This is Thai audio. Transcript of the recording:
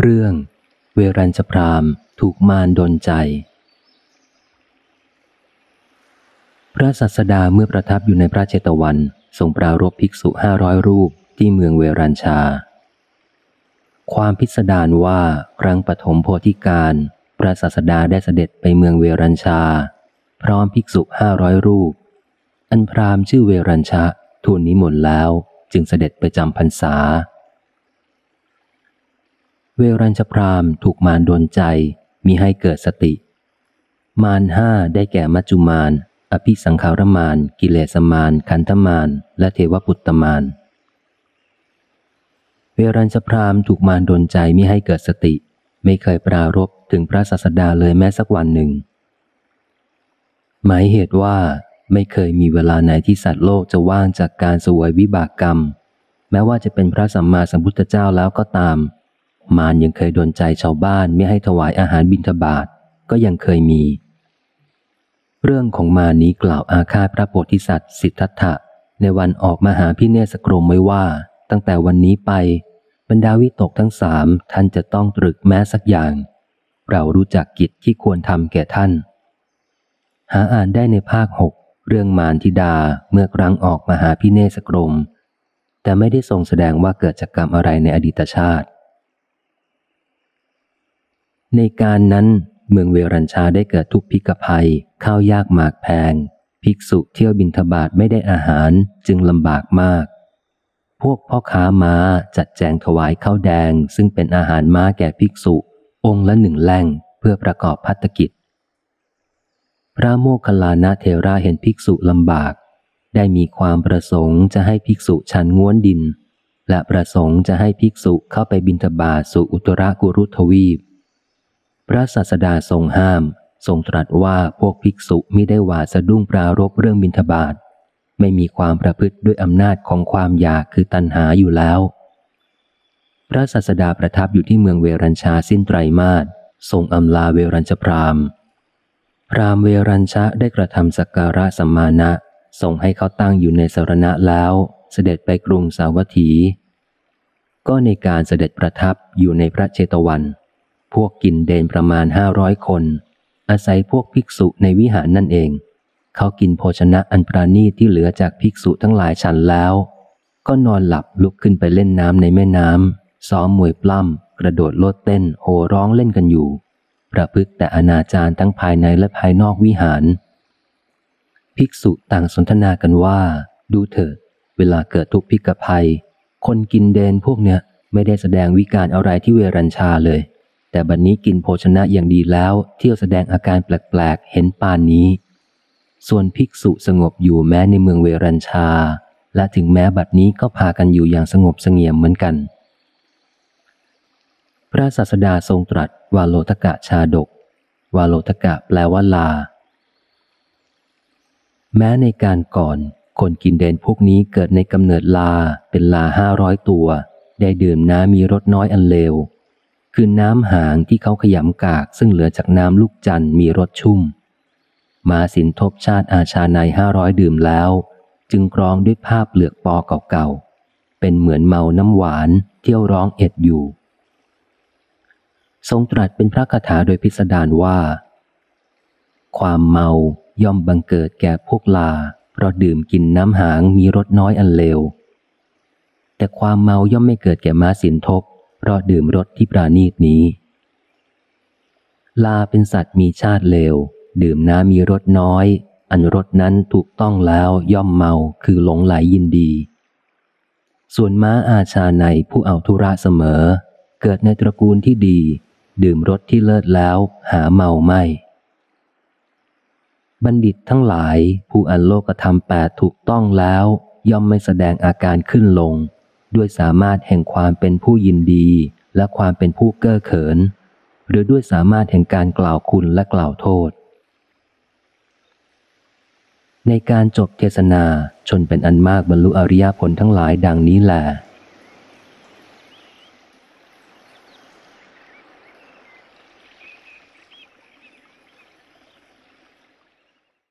เรื่อง เวรัญชพรามถูกมารดนใจ พระสัสดาเมื่อประทับอยู่ในพระเจตวันทรงปรารบภิกษุห้าร้อยรูปที่เมืองเวรัญชา ความพิสดารว่าครั้งปฐมโพธิการ พระสัสดาได้เสด็จไปเมืองเวรัญชา พร้อมภิกษุห้าร้อยรูป อันพรามชื่อเวรัญชะทูลนิมนต์แล้วจึงเสด็จไปจำพรรษา เวรัญชพรามถูกมารดนใจมีให้เกิดสติ มารห้าได้แก่มัจจุมารอภิสังขารมานกิเลสมานคันธมานและเทวปุตตมานเวรัญชพรามถูกมารดนใจมิให้เกิดสติ ไม่เคยปรารบถึงพระศาสดาเลยแม้สักวันหนึ่ง หมายเหตุว่าไม่เคยมีเวลาไหนที่สัตว์โลกจะว่างจากการสวยวิบากกรรม แม้ว่าจะเป็นพระสัมมาสัมพุทธเจ้าแล้วก็ตาม มารยังเคยดนใจชาวบ้านไม่ให้ถวายอาหารบิณฑบาตก็ยังเคยมี เรื่องของมานี้กล่าวอาฆาตพระโพธิสัตว์ สิทธัตถะในวันออกมาหาพิเนสกรมไว้ว่า ตั้งแต่วันนี้ไป บรรดาวิตกทั้งสามท่านจะต้องตรึกแม้สักอย่าง เรารู้จักกิจที่ควรทำแก่ท่าน หาอ่านได้ในภาคหกเรื่องมารทิดาเมื่อครั้งออกมาหาพิเนสกรม แต่ไม่ได้ทรงแสดงว่าเกิดจากกรรมอะไรในอดีตชาติ ในการนั้นเมืองเวรัญชาได้เกิดทุกพิกภัย ข้าวยากหมากแพง ภิกษุเที่ยวบินทบาทไม่ได้อาหารจึงลำบากมาก พวกพ่อค้าม้าจัดแจงถวายข้าวแดง ซึ่งเป็นอาหารม้าแก่ภิกษุ องค์ละหนึ่งแล่งเพื่อประกอบพัฒกิจ พระโมคคัลลานะเทราเห็นภิกษุลำบาก ได้มีความประสงค์จะให้ภิกษุฉันง้วนดิน และประสงค์จะให้ภิกษุเข้าไปบินทบาทสู่อุตรากุรุทวีป พระศาสดาทรงห้าม ทรงตรัสว่าพวกภิกษุมิได้หวาสะดุ้งปรารบเรื่องบิณฑบาตไม่มีความประพฤติด้วยอำนาจของความอยากคือตัณหาอยู่แล้ว พระศาสดาประทับอยู่ที่เมืองเวรัญชาสิ้นไตรมาสทรงอำลาเวรัญชพรามพรามเวรัญชะได้กระทำสักการะสัมมาณะทรงให้เขาตั้งอยู่ในสารณะแล้ว เสด็จไปกรุงสาวัตถี ก็ในการเสด็จประทับอยู่ในพระเจตวัน พวกกินเดนประมาณห้าร้อยคน อาศัยพวกภิกษุในวิหารนั่นเอง เขากินโภชนะอันปราณีที่เหลือจากภิกษุทั้งหลายฉันแล้ว ก็นอนหลับลุกขึ้นไปเล่นน้ำในแม่น้ำซ้อมมวยปล้ำกระโดดโลดเต้นโห่ร้องเล่นกันอยู่ ประพฤติแต่อนาจารทั้งภายในและภายนอกวิหาร ภิกษุต่างสนทนากันว่า ดูเถิดเวลาเกิดทุกพิกภัย คนกินเดนพวกเนี้ยไม่ได้แสดงวิการอะไรที่เวรัญชาเลย แต่บัดนนี้กินโภชนะอย่างดีแล้วเที่ยวแสดงอาการแปลกๆ เห็นปานนี้ ส่วนภิกษุสงบอยู่แม้ในเมืองเวรัญชา และถึงแม้บัดนี้ก็พากันอยู่อย่างสงบเสงี่ยมเหมือนกัน พระศาสดาทรงตรัสวาโลทกะชาดก วาโลทกะแปลว่าลา แม้ในการก่อน คนกินเดนพวกนี้เกิดในกำเนิดลาเป็นลาห้าร้อยตัว ได้ดื่มน้ำมีรสน้อยอันเลว คือน้ำหางที่เขาขยำกากซึ่งเหลือจากน้ำลูกจันมีรสชุ่ม มาสินทบชาติอาชาในห้าร้อยดื่มแล้ว จึงกรองด้วยภาพเปลือกปอเก่าๆ เป็นเหมือนเมาน้ำหวานเที่ยวร้องเอ็ดอยู่ ทรงตรัสเป็นพระคาถาโดยพิสดารว่า ความเมาย่อมบังเกิดแก่พวกลา เพราะดื่มกินน้ำหางมีรสน้อยอันเลวแต่ความเมาย่อมไม่เกิดแก่มาสินทบ เพราะดื่มรสที่ปราณีตนี้ ลาเป็นสัตว์มีชาติเลว ดื่มน้ำมีรสน้อย อันรสนั้นถูกต้องแล้วย่อมเมาคือหลงไหลยยินดี ส่วนม้าอาชาในผู้เอาธุระเสมอ เกิดในตระกูลที่ดี ดื่มรสที่เลิศแล้วหาเมาไม่บัณฑิตทั้งหลายผู้อันโลกธรรมแปดถูกต้องแล้ว ย่อมไม่แสดงอาการขึ้นลง ด้วยสามารถแห่งความเป็นผู้ยินดีและความเป็นผู้เก้อเขิน หรือด้วยสามารถแห่งการกล่าวคุณและกล่าวโทษ ในการจบเทศนาชนเป็นอันมากบรรลุอริยผลทั้งหลายดังนี้แหละ